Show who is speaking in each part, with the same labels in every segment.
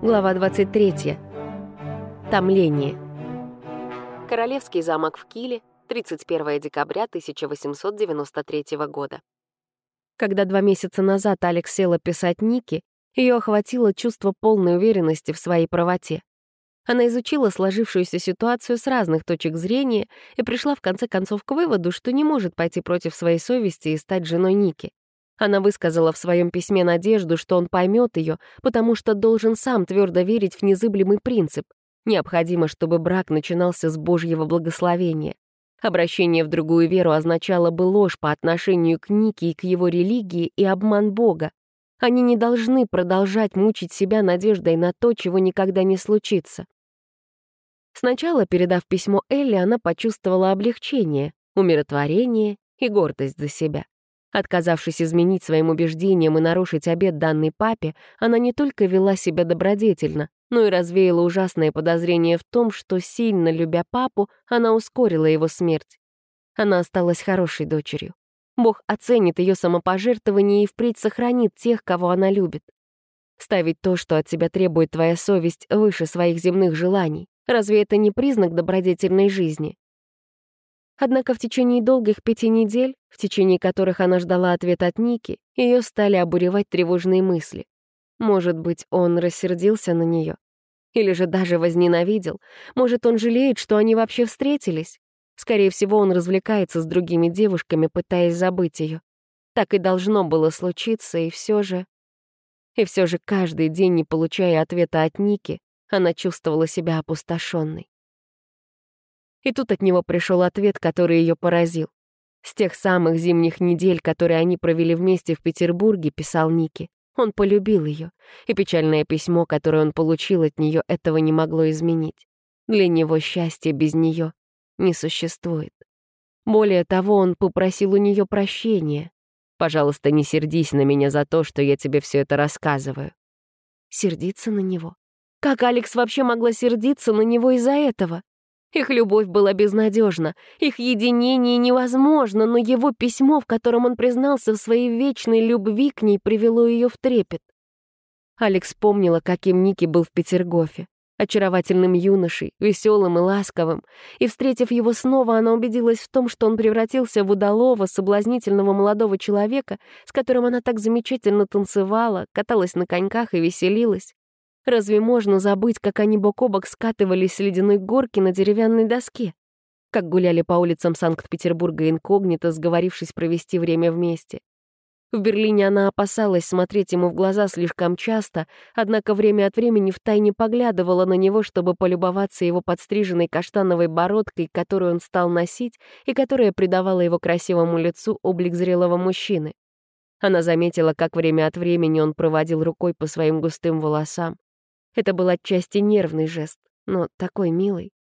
Speaker 1: Глава 23. Томление. Королевский замок в Киле, 31 декабря 1893 года. Когда два месяца назад Алекс села писать Ники, ее охватило чувство полной уверенности в своей правоте. Она изучила сложившуюся ситуацию с разных точек зрения и пришла в конце концов к выводу, что не может пойти против своей совести и стать женой Ники. Она высказала в своем письме надежду, что он поймет ее, потому что должен сам твердо верить в незыблемый принцип. Необходимо, чтобы брак начинался с Божьего благословения. Обращение в другую веру означало бы ложь по отношению к Нике и к его религии и обман Бога. Они не должны продолжать мучить себя надеждой на то, чего никогда не случится. Сначала, передав письмо Элли, она почувствовала облегчение, умиротворение и гордость за себя. Отказавшись изменить своим убеждениям и нарушить обет данной папе, она не только вела себя добродетельно, но и развеяла ужасное подозрение в том, что, сильно любя папу, она ускорила его смерть. Она осталась хорошей дочерью. Бог оценит ее самопожертвование и впредь сохранит тех, кого она любит. Ставить то, что от тебя требует твоя совесть, выше своих земных желаний. Разве это не признак добродетельной жизни? Однако в течение долгих пяти недель, в течение которых она ждала ответа от Ники, ее стали обуревать тревожные мысли. Может быть, он рассердился на нее? Или же даже возненавидел? Может, он жалеет, что они вообще встретились? Скорее всего, он развлекается с другими девушками, пытаясь забыть ее. Так и должно было случиться, и все же... И все же каждый день, не получая ответа от Ники, она чувствовала себя опустошенной. И тут от него пришел ответ, который ее поразил. С тех самых зимних недель, которые они провели вместе в Петербурге, писал Ники, он полюбил ее, и печальное письмо, которое он получил от нее, этого не могло изменить. Для него счастье без нее не существует. Более того, он попросил у нее прощения. «Пожалуйста, не сердись на меня за то, что я тебе все это рассказываю». Сердиться на него? Как Алекс вообще могла сердиться на него из-за этого? Их любовь была безнадежна, их единение невозможно, но его письмо, в котором он признался в своей вечной любви к ней, привело ее в трепет. Алекс помнила, каким Ники был в Петергофе. Очаровательным юношей, веселым и ласковым. И, встретив его снова, она убедилась в том, что он превратился в удалого, соблазнительного молодого человека, с которым она так замечательно танцевала, каталась на коньках и веселилась. Разве можно забыть, как они бок о бок скатывались с ледяной горки на деревянной доске? Как гуляли по улицам Санкт-Петербурга инкогнито, сговорившись провести время вместе? В Берлине она опасалась смотреть ему в глаза слишком часто, однако время от времени втайне поглядывала на него, чтобы полюбоваться его подстриженной каштановой бородкой, которую он стал носить и которая придавала его красивому лицу облик зрелого мужчины. Она заметила, как время от времени он проводил рукой по своим густым волосам. Это был отчасти нервный жест, но такой милый.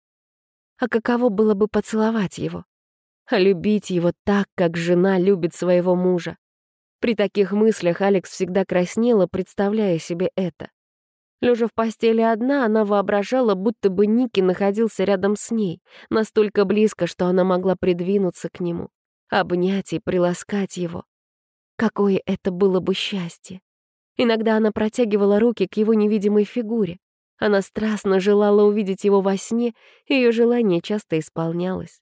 Speaker 1: А каково было бы поцеловать его? А любить его так, как жена любит своего мужа? При таких мыслях Алекс всегда краснела, представляя себе это. Лежа в постели одна, она воображала, будто бы Ники находился рядом с ней, настолько близко, что она могла придвинуться к нему, обнять и приласкать его. Какое это было бы счастье! Иногда она протягивала руки к его невидимой фигуре. Она страстно желала увидеть его во сне, и ее желание часто исполнялось.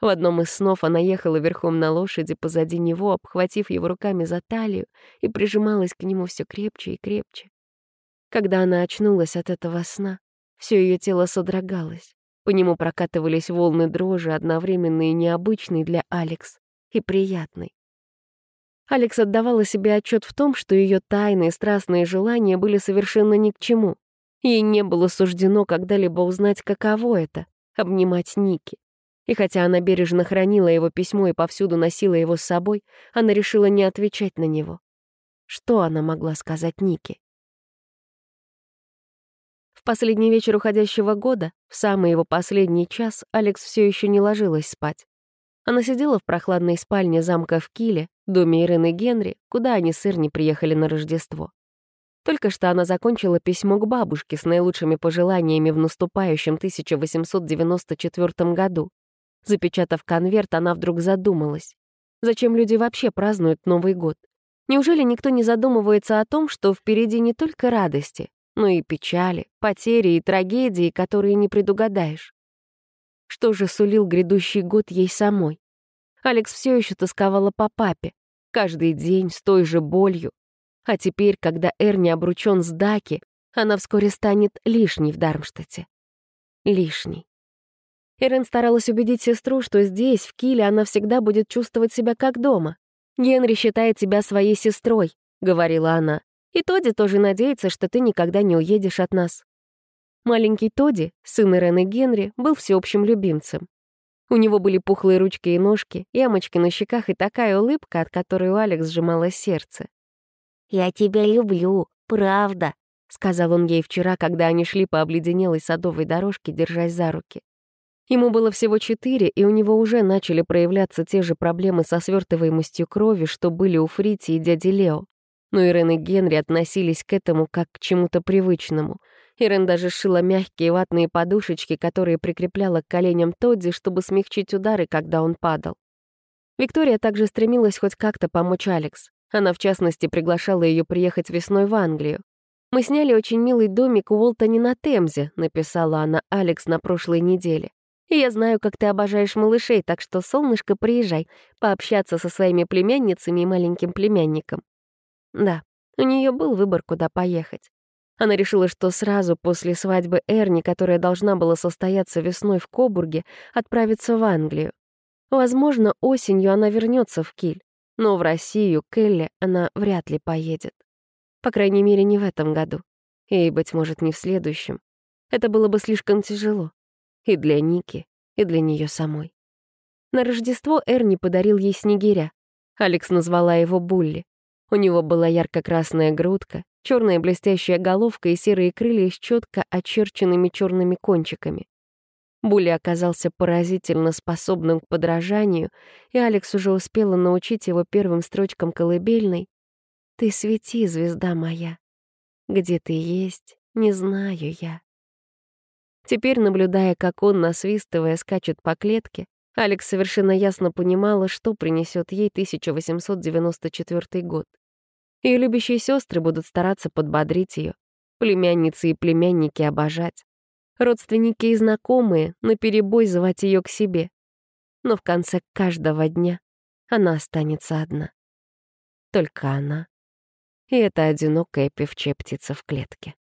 Speaker 1: В одном из снов она ехала верхом на лошади позади него, обхватив его руками за талию, и прижималась к нему все крепче и крепче. Когда она очнулась от этого сна, все ее тело содрогалось. По нему прокатывались волны дрожи, одновременные и необычной для Алекс, и приятной. Алекс отдавала себе отчет в том, что ее тайные страстные желания были совершенно ни к чему. Ей не было суждено когда-либо узнать, каково это — обнимать Ники. И хотя она бережно хранила его письмо и повсюду носила его с собой, она решила не отвечать на него. Что она могла сказать Нике? В последний вечер уходящего года, в самый его последний час, Алекс все еще не ложилась спать. Она сидела в прохладной спальне замка в Киле, доме Ирины Генри, куда они с Ирни приехали на Рождество. Только что она закончила письмо к бабушке с наилучшими пожеланиями в наступающем 1894 году. Запечатав конверт, она вдруг задумалась. Зачем люди вообще празднуют Новый год? Неужели никто не задумывается о том, что впереди не только радости, но и печали, потери и трагедии, которые не предугадаешь. Что же сулил грядущий год ей самой? Алекс все еще тосковала по папе, каждый день с той же болью. А теперь, когда Эрни обручен с Даки, она вскоре станет лишней в Дармштадте. Лишней. Эрен старалась убедить сестру, что здесь, в Киле, она всегда будет чувствовать себя как дома. «Генри считает тебя своей сестрой», — говорила она. «И Тоди тоже надеется, что ты никогда не уедешь от нас». Маленький Тоди, сын Ирен и Генри, был всеобщим любимцем. У него были пухлые ручки и ножки, ямочки на щеках и такая улыбка, от которой у Алекс сжималось сердце.
Speaker 2: «Я тебя люблю, правда», — сказал он ей вчера, когда они шли по обледенелой садовой дорожке, держась за руки.
Speaker 1: Ему было всего четыре, и у него уже начали проявляться те же проблемы со свертываемостью крови, что были у Фрити и дяди Лео. Но Ирен и Генри относились к этому как к чему-то привычному — Ирен даже сшила мягкие ватные подушечки, которые прикрепляла к коленям Тодди, чтобы смягчить удары, когда он падал. Виктория также стремилась хоть как-то помочь Алекс. Она, в частности, приглашала ее приехать весной в Англию. «Мы сняли очень милый домик у Уолтоне на Темзе», — написала она Алекс на прошлой неделе. «И я знаю, как ты обожаешь малышей, так что, солнышко, приезжай, пообщаться со своими племянницами и маленьким племянником». Да, у нее был выбор, куда поехать. Она решила, что сразу после свадьбы Эрни, которая должна была состояться весной в Кобурге, отправится в Англию. Возможно, осенью она вернется в Киль, но в Россию, к Элли, она вряд ли поедет. По крайней мере, не в этом году. И, быть может, не в следующем. Это было бы слишком тяжело. И для Ники, и для нее самой. На Рождество Эрни подарил ей снегиря. Алекс назвала его Булли. У него была ярко-красная грудка, черная блестящая головка и серые крылья с четко очерченными черными кончиками. Були оказался поразительно способным к подражанию, и Алекс уже успела научить его первым строчкам колыбельной «Ты свети, звезда моя, где ты есть, не знаю я». Теперь, наблюдая, как он, насвистывая, скачет по клетке, Алекс совершенно ясно понимала, что принесет ей 1894 год. Ее любящие сестры будут стараться подбодрить ее, племянницы и племянники обожать, родственники и знакомые наперебой звать ее к себе. Но в конце каждого дня она останется одна. Только она. И эта одинокая певчая птица в клетке.